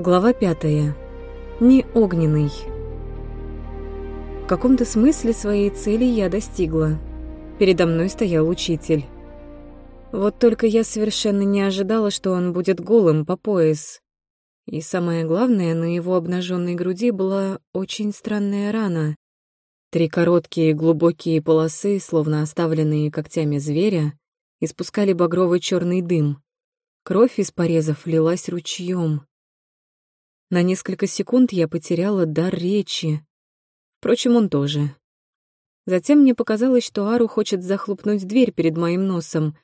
Глава пятая. Не огненный. В каком-то смысле своей цели я достигла. Передо мной стоял учитель. Вот только я совершенно не ожидала, что он будет голым по пояс. И самое главное, на его обнаженной груди была очень странная рана. Три короткие глубокие полосы, словно оставленные когтями зверя, испускали багровый черный дым. Кровь из порезов лилась ручьем. На несколько секунд я потеряла дар речи. Впрочем, он тоже. Затем мне показалось, что Ару хочет захлопнуть дверь перед моим носом.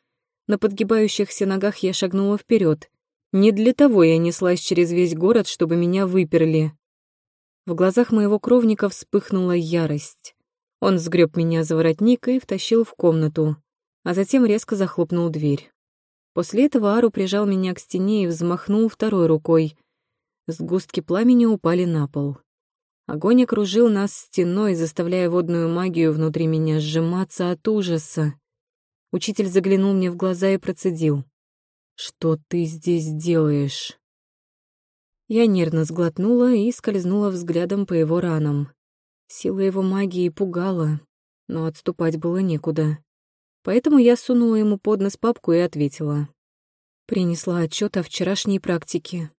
На подгибающихся ногах я шагнула вперед. Не для того я неслась через весь город, чтобы меня выперли. В глазах моего кровника вспыхнула ярость. Он сгреб меня за воротник и втащил в комнату, а затем резко захлопнул дверь. После этого Ару прижал меня к стене и взмахнул второй рукой, Сгустки пламени упали на пол. Огонь окружил нас стеной, заставляя водную магию внутри меня сжиматься от ужаса. Учитель заглянул мне в глаза и процедил. «Что ты здесь делаешь?» Я нервно сглотнула и скользнула взглядом по его ранам. Сила его магии пугала, но отступать было некуда. Поэтому я сунула ему под нос папку и ответила. Принесла отчет о вчерашней практике.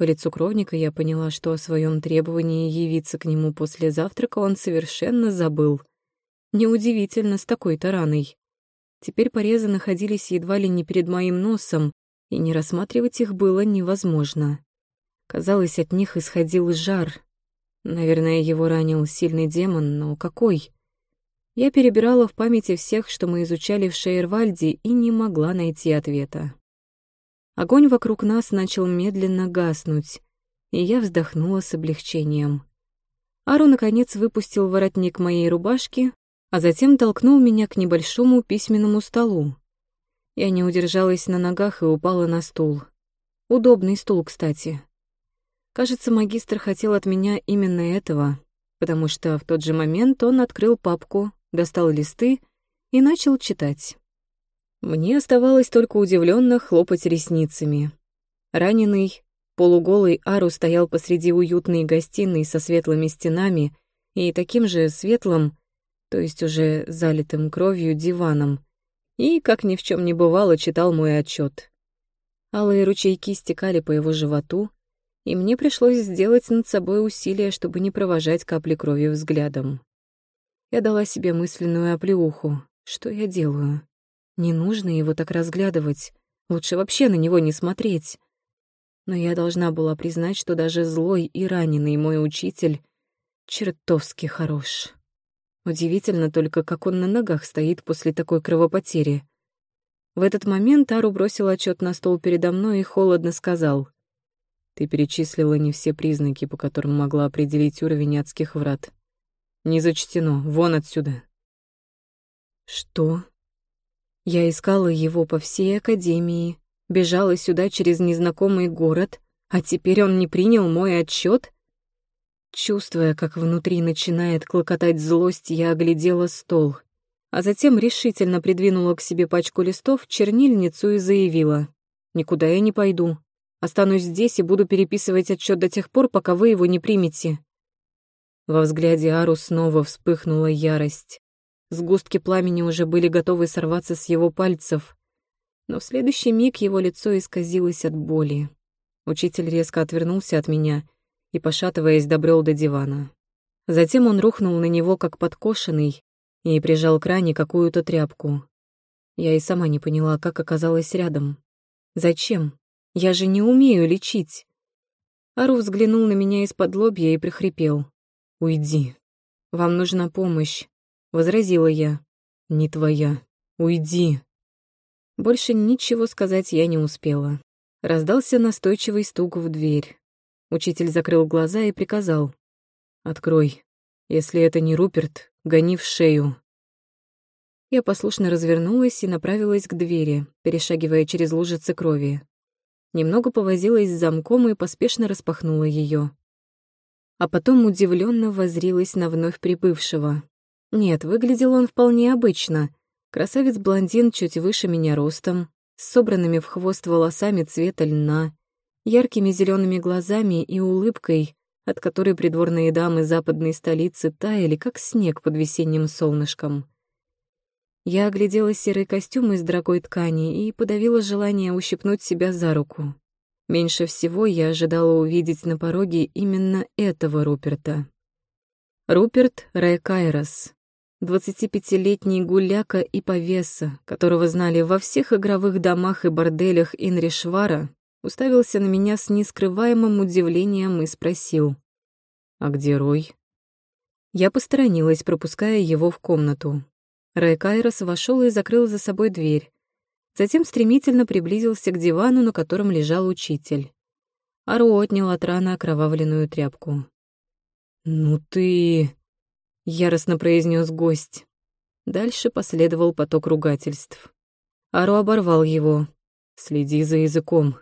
По лицу кровника я поняла, что о своем требовании явиться к нему после завтрака он совершенно забыл. Неудивительно с такой-то раной. Теперь порезы находились едва ли не перед моим носом, и не рассматривать их было невозможно. Казалось, от них исходил жар. Наверное, его ранил сильный демон, но какой? Я перебирала в памяти всех, что мы изучали в Шейервальде, и не могла найти ответа. Огонь вокруг нас начал медленно гаснуть, и я вздохнула с облегчением. Ару, наконец, выпустил воротник моей рубашки, а затем толкнул меня к небольшому письменному столу. Я не удержалась на ногах и упала на стул. Удобный стул, кстати. Кажется, магистр хотел от меня именно этого, потому что в тот же момент он открыл папку, достал листы и начал читать. Мне оставалось только удивленно хлопать ресницами. Раненый, полуголый Ару стоял посреди уютной гостиной со светлыми стенами и таким же светлым, то есть уже залитым кровью, диваном, и, как ни в чем не бывало, читал мой отчет. Алые ручейки стекали по его животу, и мне пришлось сделать над собой усилие, чтобы не провожать капли крови взглядом. Я дала себе мысленную оплеуху. Что я делаю? Не нужно его так разглядывать. Лучше вообще на него не смотреть. Но я должна была признать, что даже злой и раненый мой учитель чертовски хорош. Удивительно только, как он на ногах стоит после такой кровопотери. В этот момент Ару бросил отчет на стол передо мной и холодно сказал. «Ты перечислила не все признаки, по которым могла определить уровень адских врат. Не зачтено. Вон отсюда». «Что?» Я искала его по всей академии, бежала сюда через незнакомый город, а теперь он не принял мой отчет. Чувствуя, как внутри начинает клокотать злость, я оглядела стол, а затем решительно придвинула к себе пачку листов, чернильницу и заявила. «Никуда я не пойду. Останусь здесь и буду переписывать отчет до тех пор, пока вы его не примете». Во взгляде Ару снова вспыхнула ярость. Сгустки пламени уже были готовы сорваться с его пальцев, но в следующий миг его лицо исказилось от боли. Учитель резко отвернулся от меня и, пошатываясь, добрел до дивана. Затем он рухнул на него, как подкошенный, и прижал к ране какую-то тряпку. Я и сама не поняла, как оказалась рядом. Зачем? Я же не умею лечить. Ару взглянул на меня из-под лобья и прихрипел. «Уйди. Вам нужна помощь. — возразила я. «Не твоя. Уйди». Больше ничего сказать я не успела. Раздался настойчивый стук в дверь. Учитель закрыл глаза и приказал. «Открой. Если это не Руперт, гони в шею». Я послушно развернулась и направилась к двери, перешагивая через лужицы крови. Немного повозилась с замком и поспешно распахнула ее. А потом удивленно возрилась на вновь прибывшего. Нет, выглядел он вполне обычно. Красавец-блондин чуть выше меня ростом, с собранными в хвост волосами цвета льна, яркими зелеными глазами и улыбкой, от которой придворные дамы западной столицы таяли, как снег под весенним солнышком. Я оглядела серый костюм из дорогой ткани и подавила желание ущипнуть себя за руку. Меньше всего я ожидала увидеть на пороге именно этого Руперта. Руперт Райкайрос, 25-летний гуляка и повеса, которого знали во всех игровых домах и борделях Инришвара, уставился на меня с нескрываемым удивлением и спросил. «А где Рой?» Я посторонилась, пропуская его в комнату. Рай Кайрос вошел и закрыл за собой дверь. Затем стремительно приблизился к дивану, на котором лежал учитель. Ару отнял от раны окровавленную тряпку. «Ну ты...» — яростно произнес гость. Дальше последовал поток ругательств. Ару оборвал его. «Следи за языком».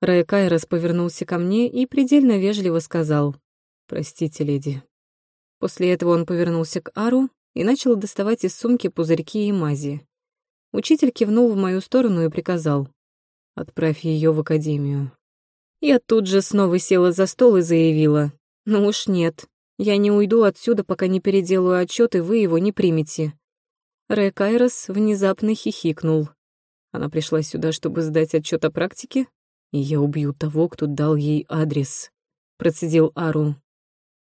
Рэй Кайрос повернулся ко мне и предельно вежливо сказал «Простите, леди». После этого он повернулся к Ару и начал доставать из сумки пузырьки и мази. Учитель кивнул в мою сторону и приказал «Отправь ее в академию». Я тут же снова села за стол и заявила ну уж нет. Я не уйду отсюда, пока не переделаю отчет, и вы его не примете. Рэй Кайрос внезапно хихикнул. Она пришла сюда, чтобы сдать отчет о практике, и я убью того, кто дал ей адрес. Процедил Ару.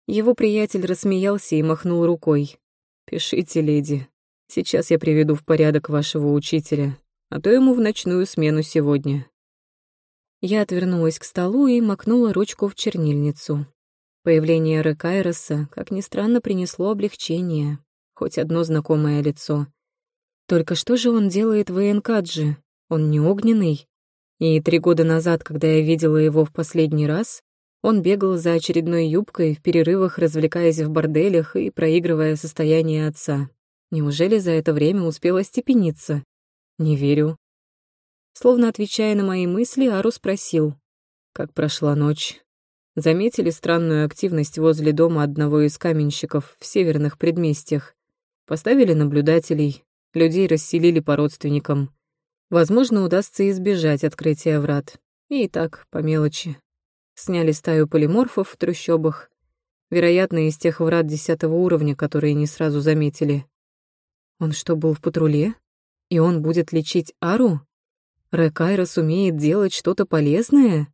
Его приятель рассмеялся и махнул рукой. «Пишите, леди. Сейчас я приведу в порядок вашего учителя, а то ему в ночную смену сегодня». Я отвернулась к столу и макнула ручку в чернильницу. Появление Рекайроса, как ни странно, принесло облегчение, хоть одно знакомое лицо. Только что же он делает в Энкаджи? Он не огненный? И три года назад, когда я видела его в последний раз, он бегал за очередной юбкой в перерывах, развлекаясь в борделях и проигрывая состояние отца. Неужели за это время успел остепениться? Не верю. Словно отвечая на мои мысли, Ару спросил, как прошла ночь. Заметили странную активность возле дома одного из каменщиков в северных предместьях. Поставили наблюдателей, людей расселили по родственникам. Возможно, удастся избежать открытия врат. И так, по мелочи. Сняли стаю полиморфов в трущобах. Вероятно, из тех врат десятого уровня, которые не сразу заметили. Он что, был в патруле? И он будет лечить Ару? Рекайра сумеет делать что-то полезное?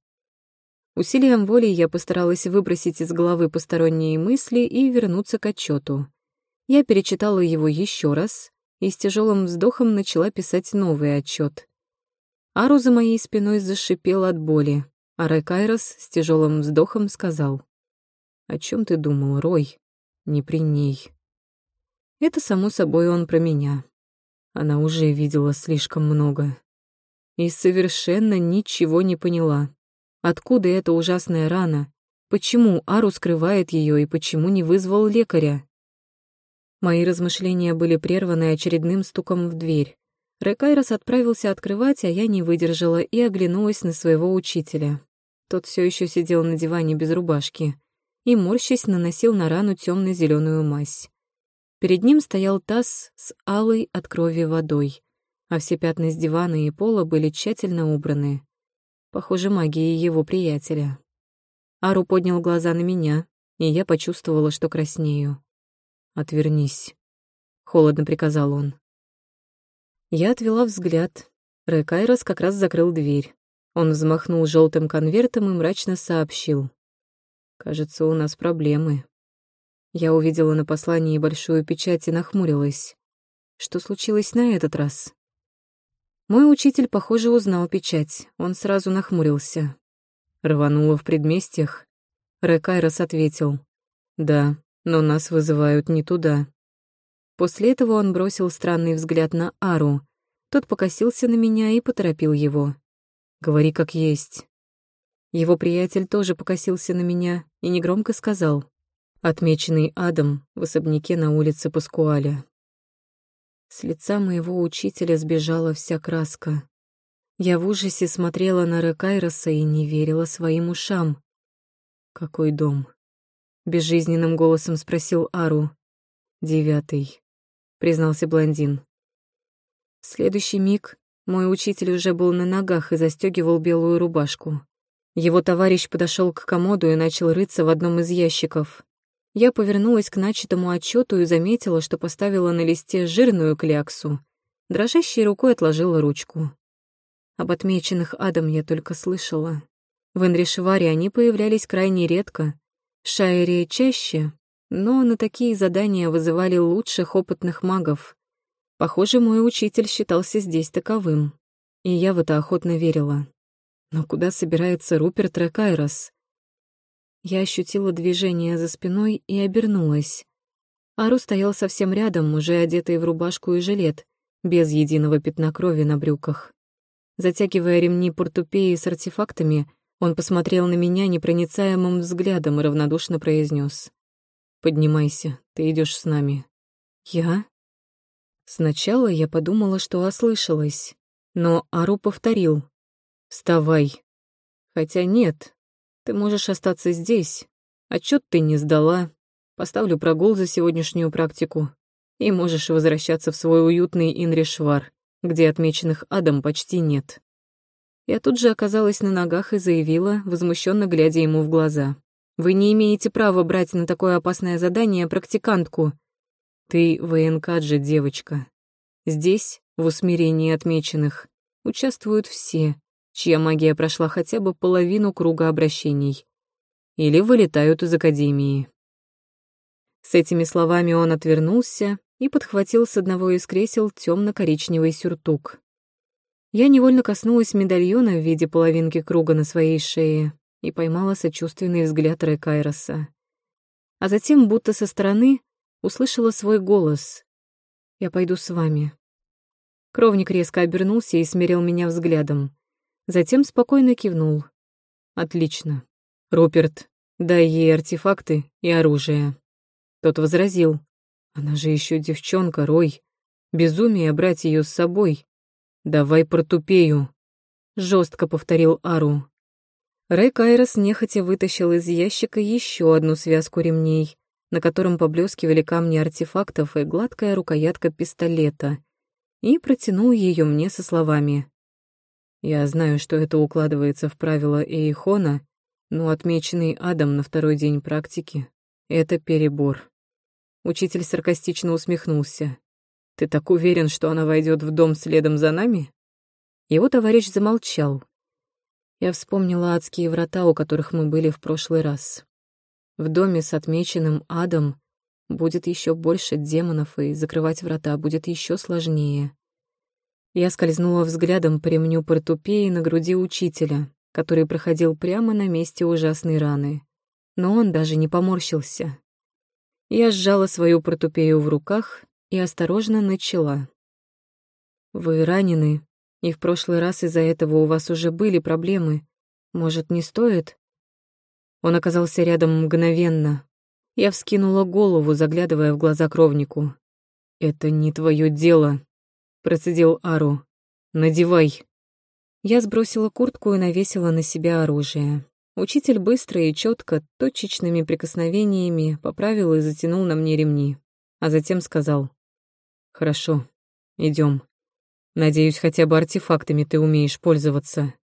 Усилием воли я постаралась выбросить из головы посторонние мысли и вернуться к отчету. Я перечитала его еще раз и с тяжелым вздохом начала писать новый отчет. Ару за моей спиной зашипел от боли, а Райкайрос с тяжелым вздохом сказал. «О чем ты думал, Рой? Не при ней». Это, само собой, он про меня. Она уже видела слишком много. И совершенно ничего не поняла. Откуда эта ужасная рана? Почему Ару скрывает ее и почему не вызвал лекаря? Мои размышления были прерваны очередным стуком в дверь. Рекайрос отправился открывать, а я не выдержала и оглянулась на своего учителя. Тот все еще сидел на диване без рубашки и, морщась, наносил на рану темно зеленую мазь. Перед ним стоял таз с алой от крови водой, а все пятна с дивана и пола были тщательно убраны. Похоже, магией его приятеля. Ару поднял глаза на меня, и я почувствовала, что краснею. «Отвернись», — холодно приказал он. Я отвела взгляд. Рекайрос как раз закрыл дверь. Он взмахнул желтым конвертом и мрачно сообщил. «Кажется, у нас проблемы». Я увидела на послании большую печать и нахмурилась. Что случилось на этот раз? Мой учитель, похоже, узнал печать. Он сразу нахмурился. Рвануло в предместьях. Рекайрос ответил. «Да, но нас вызывают не туда». После этого он бросил странный взгляд на Ару. Тот покосился на меня и поторопил его. «Говори как есть». Его приятель тоже покосился на меня и негромко сказал. «Отмеченный адом в особняке на улице Паскуаля». С лица моего учителя сбежала вся краска. Я в ужасе смотрела на Рекайроса и не верила своим ушам. «Какой дом?» — безжизненным голосом спросил Ару. «Девятый», — признался блондин. В следующий миг мой учитель уже был на ногах и застегивал белую рубашку. Его товарищ подошел к комоду и начал рыться в одном из ящиков. Я повернулась к начатому отчету и заметила, что поставила на листе жирную кляксу. Дрожащей рукой отложила ручку. Об отмеченных адом я только слышала. В Энришваре они появлялись крайне редко, в чаще, но на такие задания вызывали лучших опытных магов. Похоже, мой учитель считался здесь таковым, и я в это охотно верила. Но куда собирается Руперт Рекайрос? Я ощутила движение за спиной и обернулась. Ару стоял совсем рядом, уже одетый в рубашку и жилет, без единого пятна крови на брюках. Затягивая ремни портупеи с артефактами, он посмотрел на меня непроницаемым взглядом и равнодушно произнес: «Поднимайся, ты идешь с нами». «Я?» Сначала я подумала, что ослышалась, но Ару повторил. «Вставай». Хотя нет, ты можешь остаться здесь. Отчет ты не сдала. Поставлю прогул за сегодняшнюю практику. И можешь возвращаться в свой уютный Инришвар, где отмеченных адом почти нет. Я тут же оказалась на ногах и заявила, возмущенно глядя ему в глаза. «Вы не имеете права брать на такое опасное задание практикантку. Ты военкаджи, девочка. Здесь, в усмирении отмеченных, участвуют все, чья магия прошла хотя бы половину круга обращений. Или вылетают из академии. С этими словами он отвернулся и подхватил с одного из кресел темно-коричневый сюртук. Я невольно коснулась медальона в виде половинки круга на своей шее и поймала сочувственный взгляд Рекайроса. А затем, будто со стороны, услышала свой голос. «Я пойду с вами». Кровник резко обернулся и смерил меня взглядом. Затем спокойно кивнул. «Отлично. Руперт, дай ей артефакты и оружие». Тот возразил. «Она же еще девчонка, Рой. Безумие брать ее с собой. Давай протупею», — жестко повторил Ару. Рэй Кайрос нехотя вытащил из ящика еще одну связку ремней, на котором поблескивали камни артефактов и гладкая рукоятка пистолета, и протянул ее мне со словами я знаю, что это укладывается в правила Эйхона, но отмеченный Адам на второй день практики — это перебор. Учитель саркастично усмехнулся. «Ты так уверен, что она войдет в дом следом за нами?» Его товарищ замолчал. Я вспомнила адские врата, у которых мы были в прошлый раз. В доме с отмеченным адом будет еще больше демонов, и закрывать врата будет еще сложнее. Я скользнула взглядом по ремню портупеи на груди учителя, который проходил прямо на месте ужасной раны. Но он даже не поморщился. Я сжала свою портупею в руках и осторожно начала. «Вы ранены, и в прошлый раз из-за этого у вас уже были проблемы. Может, не стоит?» Он оказался рядом мгновенно. Я вскинула голову, заглядывая в глаза кровнику. «Это не твое дело», процедил Ару. «Надевай». Я сбросила куртку и навесила на себя оружие. Учитель быстро и четко, точечными прикосновениями поправил и затянул на мне ремни, а затем сказал. «Хорошо, идем. Надеюсь, хотя бы артефактами ты умеешь пользоваться».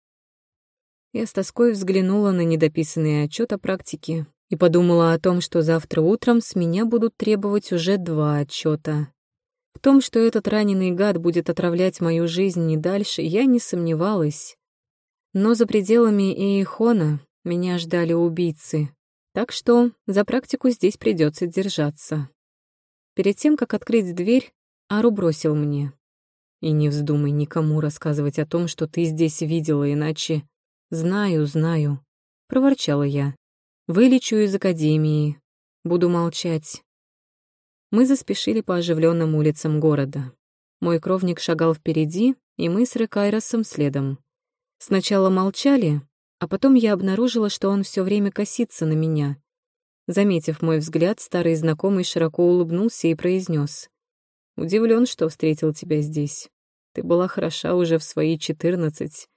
Я с тоской взглянула на недописанный отчет о практике и подумала о том, что завтра утром с меня будут требовать уже два отчета. В том, что этот раненый гад будет отравлять мою жизнь не дальше, я не сомневалась. Но за пределами Эйхона меня ждали убийцы, так что за практику здесь придется держаться. Перед тем, как открыть дверь, Ару бросил мне. «И не вздумай никому рассказывать о том, что ты здесь видела, иначе...» «Знаю, знаю», — проворчала я. «Вылечу из академии. Буду молчать. Мы заспешили по оживленным улицам города. Мой кровник шагал впереди, и мы с Рекайросом следом. Сначала молчали, а потом я обнаружила, что он все время косится на меня. Заметив мой взгляд, старый знакомый широко улыбнулся и произнес: «Удивлен, что встретил тебя здесь. Ты была хороша уже в свои четырнадцать,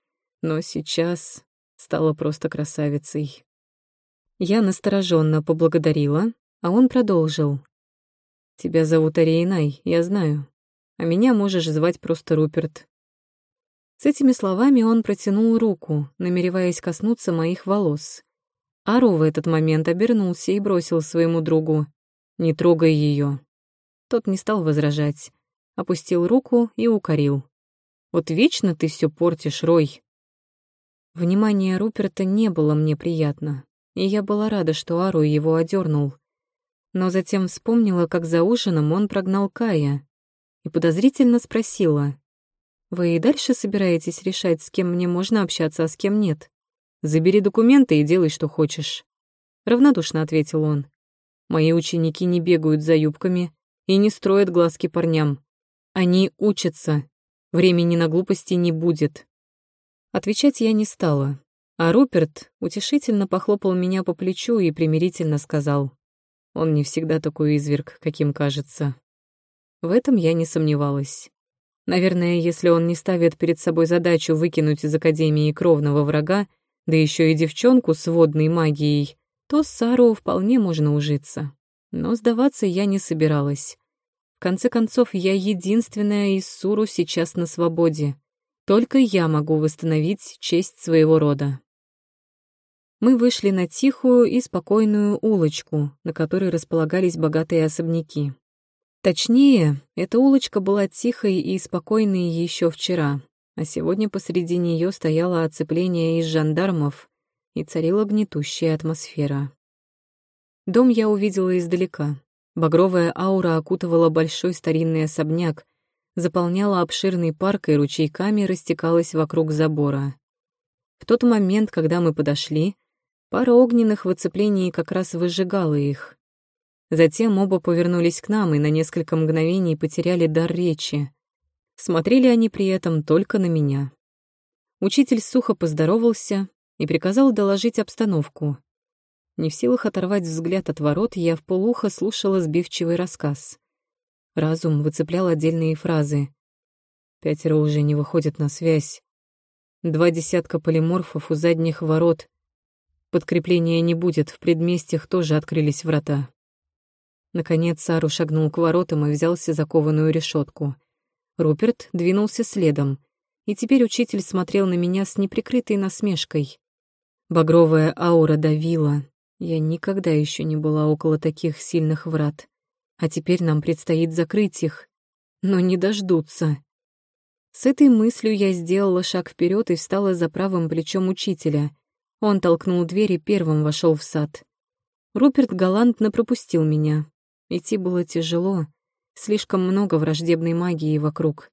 но сейчас стала просто красавицей». Я настороженно поблагодарила, а он продолжил. Тебя зовут Ариенай, я знаю. А меня можешь звать просто Руперт. С этими словами он протянул руку, намереваясь коснуться моих волос. Ару в этот момент обернулся и бросил своему другу. «Не трогай ее. Тот не стал возражать, опустил руку и укорил. «Вот вечно ты все портишь, Рой!» Внимание Руперта не было мне приятно, и я была рада, что Ару его одернул. Но затем вспомнила, как за ужином он прогнал Кая, и подозрительно спросила. «Вы и дальше собираетесь решать, с кем мне можно общаться, а с кем нет? Забери документы и делай, что хочешь». Равнодушно ответил он. «Мои ученики не бегают за юбками и не строят глазки парням. Они учатся. Времени на глупости не будет». Отвечать я не стала, а Руперт утешительно похлопал меня по плечу и примирительно сказал. Он не всегда такой изверг, каким кажется. В этом я не сомневалась. Наверное, если он не ставит перед собой задачу выкинуть из Академии кровного врага, да еще и девчонку с водной магией, то с Сару вполне можно ужиться. Но сдаваться я не собиралась. В конце концов, я единственная из Суру сейчас на свободе. Только я могу восстановить честь своего рода. Мы вышли на тихую и спокойную улочку, на которой располагались богатые особняки. Точнее, эта улочка была тихой и спокойной еще вчера, а сегодня посреди нее стояло оцепление из жандармов и царила гнетущая атмосфера. Дом я увидела издалека. Багровая аура окутывала большой старинный особняк, заполняла обширный парк и ручейками растекалась вокруг забора. В тот момент, когда мы подошли, пара огненных в оцеплении как раз выжигала их. Затем оба повернулись к нам и на несколько мгновений потеряли дар речи. Смотрели они при этом только на меня. Учитель сухо поздоровался и приказал доложить обстановку. Не в силах оторвать взгляд от ворот, я в полухо слушала сбивчивый рассказ. Разум выцеплял отдельные фразы. Пятеро уже не выходят на связь. Два десятка полиморфов у задних ворот. Подкрепления не будет, в предместьях тоже открылись врата. Наконец Сару шагнул к воротам и взялся за кованую решетку. Руперт двинулся следом, и теперь учитель смотрел на меня с неприкрытой насмешкой. Багровая аура давила. Я никогда еще не была около таких сильных врат. А теперь нам предстоит закрыть их. Но не дождутся. С этой мыслью я сделала шаг вперед и встала за правым плечом учителя. Он толкнул дверь и первым вошел в сад. Руперт галантно пропустил меня, Идти было тяжело, слишком много враждебной магии вокруг.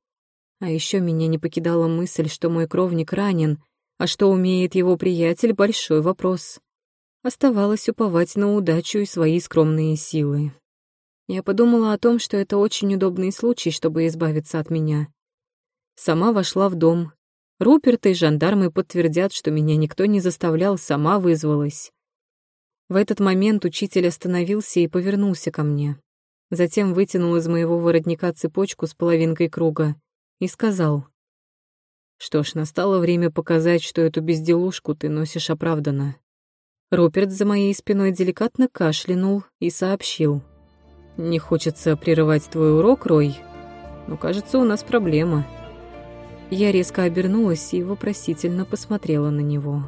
А еще меня не покидала мысль, что мой кровник ранен, а что умеет его приятель — большой вопрос. Оставалось уповать на удачу и свои скромные силы. Я подумала о том, что это очень удобный случай, чтобы избавиться от меня. Сама вошла в дом. Руперт и жандармы подтвердят, что меня никто не заставлял, сама вызвалась. В этот момент учитель остановился и повернулся ко мне. Затем вытянул из моего воротника цепочку с половинкой круга и сказал. «Что ж, настало время показать, что эту безделушку ты носишь оправданно». Руперт за моей спиной деликатно кашлянул и сообщил. «Не хочется прерывать твой урок, Рой, но, кажется, у нас проблема». Я резко обернулась и вопросительно посмотрела на него.